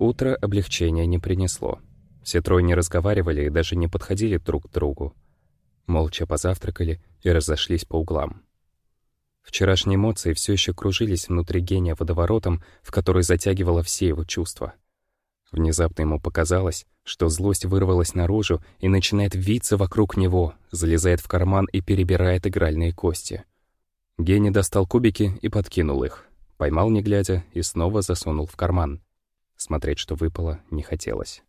Утро облегчения не принесло. Все трое не разговаривали и даже не подходили друг к другу. Молча позавтракали и разошлись по углам. Вчерашние эмоции все еще кружились внутри гения водоворотом, в который затягивало все его чувства. Внезапно ему показалось, что злость вырвалась наружу и начинает виться вокруг него, залезает в карман и перебирает игральные кости. Гений достал кубики и подкинул их, поймал не глядя и снова засунул в карман. Смотреть, что выпало, не хотелось.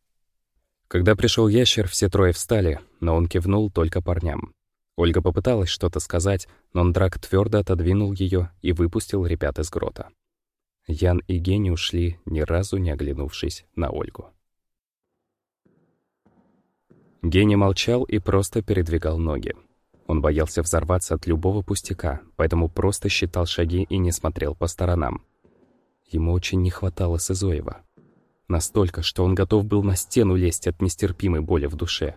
Когда пришел ящер, все трое встали, но он кивнул только парням. Ольга попыталась что-то сказать, но Андрак твердо отодвинул ее и выпустил ребят из грота. Ян и Гений ушли, ни разу не оглянувшись на Ольгу. Гений молчал и просто передвигал ноги. Он боялся взорваться от любого пустяка, поэтому просто считал шаги и не смотрел по сторонам. Ему очень не хватало Сызоева. Настолько, что он готов был на стену лезть от нестерпимой боли в душе.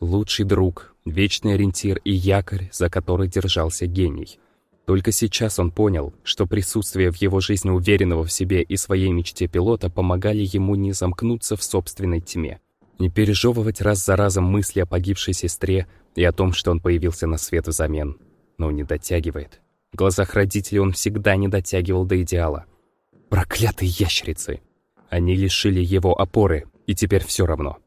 Лучший друг, вечный ориентир и якорь, за который держался гений — только сейчас он понял, что присутствие в его жизни уверенного в себе и своей мечте пилота помогали ему не замкнуться в собственной тьме, не пережевывать раз за разом мысли о погибшей сестре и о том, что он появился на свет взамен. Но не дотягивает. В глазах родителей он всегда не дотягивал до идеала. Проклятые ящерицы! Они лишили его опоры, и теперь все равно.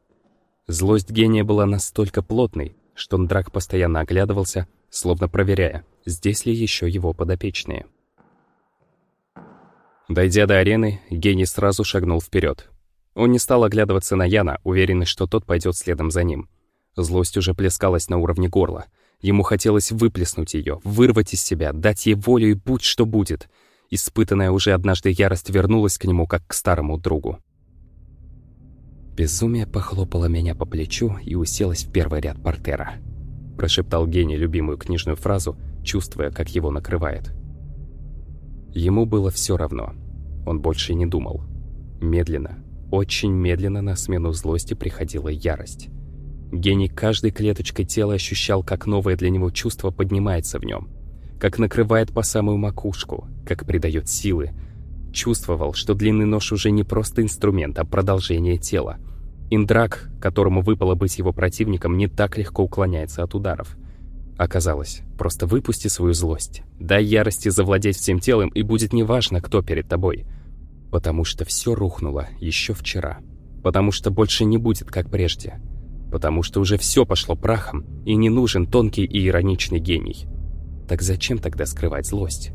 Злость гения была настолько плотной, что Ндрак постоянно оглядывался, словно проверяя, здесь ли еще его подопечные. Дойдя до арены, гений сразу шагнул вперед. Он не стал оглядываться на Яна, уверенный, что тот пойдет следом за ним. Злость уже плескалась на уровне горла. Ему хотелось выплеснуть ее, вырвать из себя, дать ей волю и будь что будет. Испытанная уже однажды ярость вернулась к нему, как к старому другу. Безумие похлопало меня по плечу и уселось в первый ряд портера. Прошептал гений любимую книжную фразу, чувствуя, как его накрывает. Ему было все равно. Он больше не думал. Медленно, очень медленно на смену злости приходила ярость. Гений каждой клеточкой тела ощущал, как новое для него чувство поднимается в нем, как накрывает по самую макушку, как придает силы. Чувствовал, что длинный нож уже не просто инструмент, а продолжение тела. Индрак, которому выпало быть его противником, не так легко уклоняется от ударов. Оказалось, просто выпусти свою злость. Дай ярости завладеть всем телом, и будет неважно, кто перед тобой. Потому что все рухнуло еще вчера. Потому что больше не будет, как прежде. Потому что уже все пошло прахом, и не нужен тонкий и ироничный гений. Так зачем тогда скрывать злость?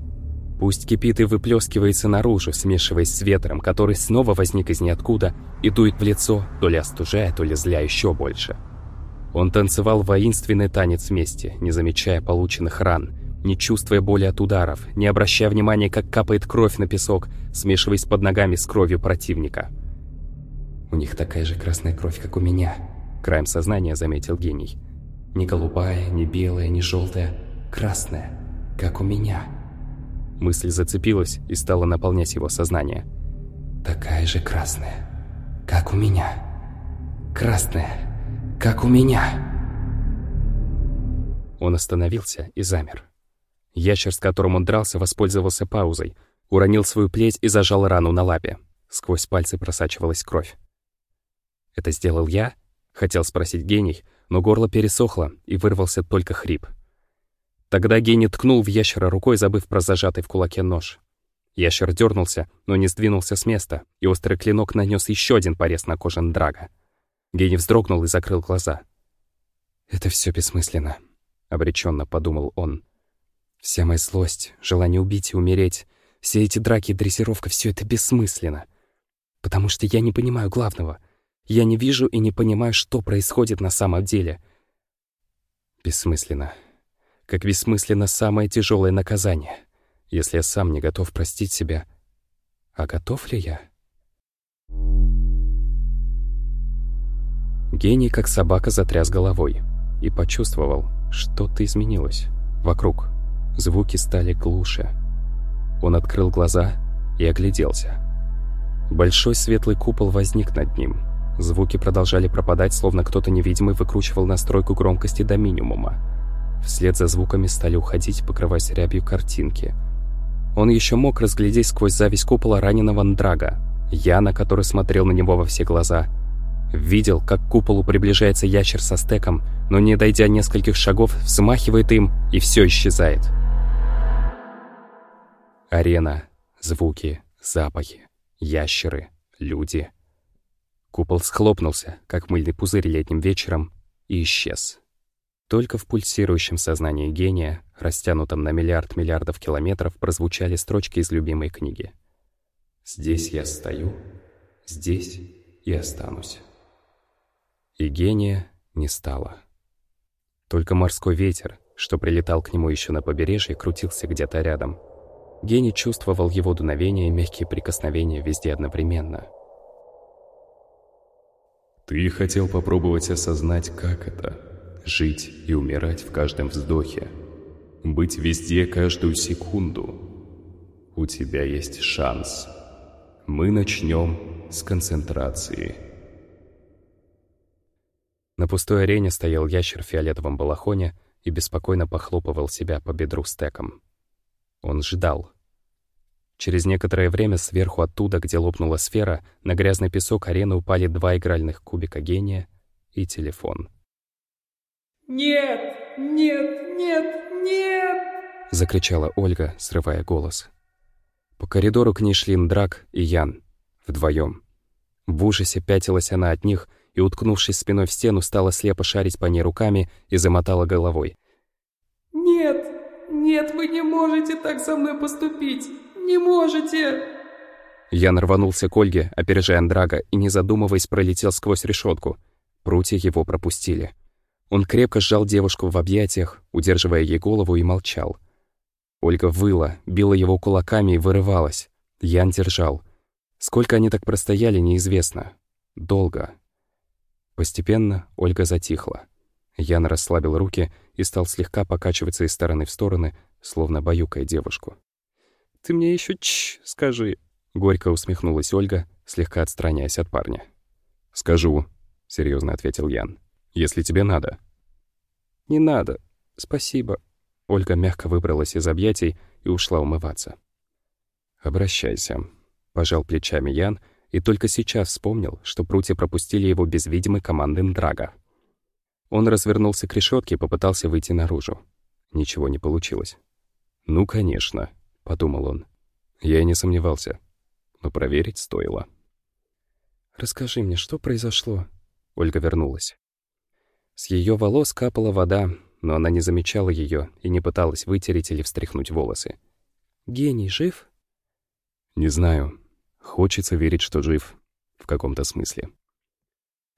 Пусть кипит и выплескивается наружу, смешиваясь с ветром, который снова возник из ниоткуда и дует в лицо, то ли остужая, то ли зля еще больше. Он танцевал воинственный танец мести, не замечая полученных ран, не чувствуя боли от ударов, не обращая внимания, как капает кровь на песок, смешиваясь под ногами с кровью противника. «У них такая же красная кровь, как у меня», — краем сознания заметил гений. «Не голубая, не белая, не желтая, красная, как у меня». Мысль зацепилась и стала наполнять его сознание. «Такая же красная, как у меня. Красная, как у меня!» Он остановился и замер. Ящер, с которым он дрался, воспользовался паузой, уронил свою плеть и зажал рану на лапе. Сквозь пальцы просачивалась кровь. «Это сделал я?» — хотел спросить гений, но горло пересохло, и вырвался только хрип. Тогда гений ткнул в ящера рукой, забыв про зажатый в кулаке нож. Ящер дернулся, но не сдвинулся с места, и острый клинок нанес еще один порез на коже Драга. Гений вздрогнул и закрыл глаза. «Это все бессмысленно», — обреченно подумал он. «Вся моя злость, желание убить и умереть, все эти драки и дрессировка — все это бессмысленно. Потому что я не понимаю главного. Я не вижу и не понимаю, что происходит на самом деле. Бессмысленно. Как бессмысленно самое тяжелое наказание, если я сам не готов простить себя. А готов ли я?» Гений, как собака, затряс головой и почувствовал, что-то изменилось. Вокруг звуки стали глуше. Он открыл глаза и огляделся. Большой светлый купол возник над ним. Звуки продолжали пропадать, словно кто-то невидимый выкручивал настройку громкости до минимума. Вслед за звуками стали уходить, покрываясь рябью картинки. Он еще мог разглядеть сквозь зависть купола раненого Ндрага, Яна, который смотрел на него во все глаза. Видел, как к куполу приближается ящер со стеком, но не дойдя нескольких шагов, взмахивает им, и все исчезает. Арена, звуки, запахи, ящеры, люди. Купол схлопнулся, как мыльный пузырь летним вечером, и исчез. Только в пульсирующем сознании гения, растянутом на миллиард миллиардов километров, прозвучали строчки из любимой книги. «Здесь я стою, здесь и останусь». И гения не стало. Только морской ветер, что прилетал к нему еще на побережье, крутился где-то рядом. Гений чувствовал его дуновение и мягкие прикосновения везде одновременно. «Ты хотел попробовать осознать, как это — жить и умирать в каждом вздохе, быть везде каждую секунду. У тебя есть шанс. Мы начнем с концентрации». На пустой арене стоял ящер в фиолетовом балахоне и беспокойно похлопывал себя по бедру стеком. Он ждал. Через некоторое время сверху оттуда, где лопнула сфера, на грязный песок арены упали два игральных кубика гения и телефон. «Нет! Нет! Нет! Нет!» — закричала Ольга, срывая голос. По коридору к ней шли Ндрак и Ян, вдвоем. В ужасе пятилась она от них и, уткнувшись спиной в стену, стала слепо шарить по ней руками и замотала головой. «Нет, нет, вы не можете так со мной поступить! Не можете!» Ян рванулся к Ольге, опережая Андрага, и, не задумываясь, пролетел сквозь решетку. Прутья его пропустили. Он крепко сжал девушку в объятиях, удерживая ей голову, и молчал. Ольга выла, била его кулаками и вырывалась. Ян держал. Сколько они так простояли, неизвестно. Долго. Постепенно Ольга затихла. Ян расслабил руки и стал слегка покачиваться из стороны в стороны, словно баюкая девушку. «Ты мне еще чш скажи», — горько усмехнулась Ольга, слегка отстраняясь от парня. «Скажу», — серьезно ответил Ян, — «если тебе надо». «Не надо. Спасибо». Ольга мягко выбралась из объятий и ушла умываться. «Обращайся», — пожал плечами Ян и только сейчас вспомнил, что прутья пропустили его без видимой команды Ндрага. Он развернулся к решетке и попытался выйти наружу. Ничего не получилось. «Ну, конечно», — подумал он. Я и не сомневался, но проверить стоило. «Расскажи мне, что произошло?» Ольга вернулась. С ее волос капала вода, но она не замечала ее и не пыталась вытереть или встряхнуть волосы. «Гений жив?» «Не знаю. Хочется верить, что жив. В каком-то смысле.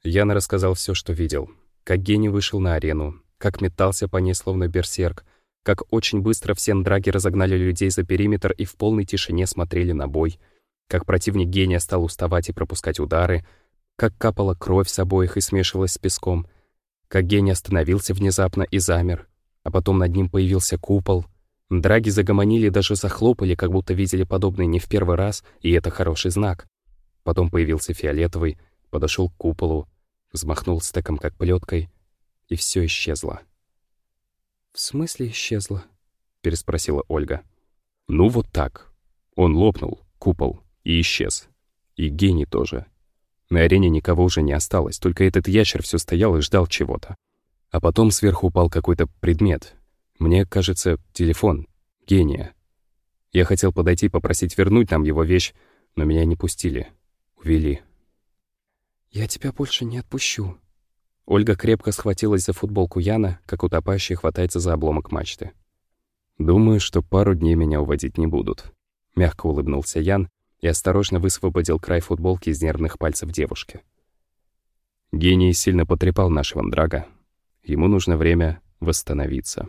Яна рассказал все, что видел. Как гений вышел на арену, как метался по ней словно берсерк, как очень быстро все драги разогнали людей за периметр и в полной тишине смотрели на бой, как противник гения стал уставать и пропускать удары, как капала кровь с обоих и смешивалась с песком, как гений остановился внезапно и замер, а потом над ним появился купол — Драги загомонили даже захлопали, как будто видели подобное не в первый раз, и это хороший знак. Потом появился фиолетовый, подошел к куполу, взмахнул стеком как плеткой, и все исчезло. «В смысле исчезло?» — переспросила Ольга. «Ну вот так. Он лопнул, купол, и исчез. И гений тоже. На арене никого уже не осталось, только этот ящер все стоял и ждал чего-то. А потом сверху упал какой-то предмет, мне кажется, телефон. Гения. Я хотел подойти попросить вернуть нам его вещь, но меня не пустили. Увели. «Я тебя больше не отпущу». Ольга крепко схватилась за футболку Яна, как утопающий хватается за обломок мачты. «Думаю, что пару дней меня уводить не будут». Мягко улыбнулся Ян и осторожно высвободил край футболки из нервных пальцев девушки. Гений сильно потрепал нашего Драга. Ему нужно время восстановиться.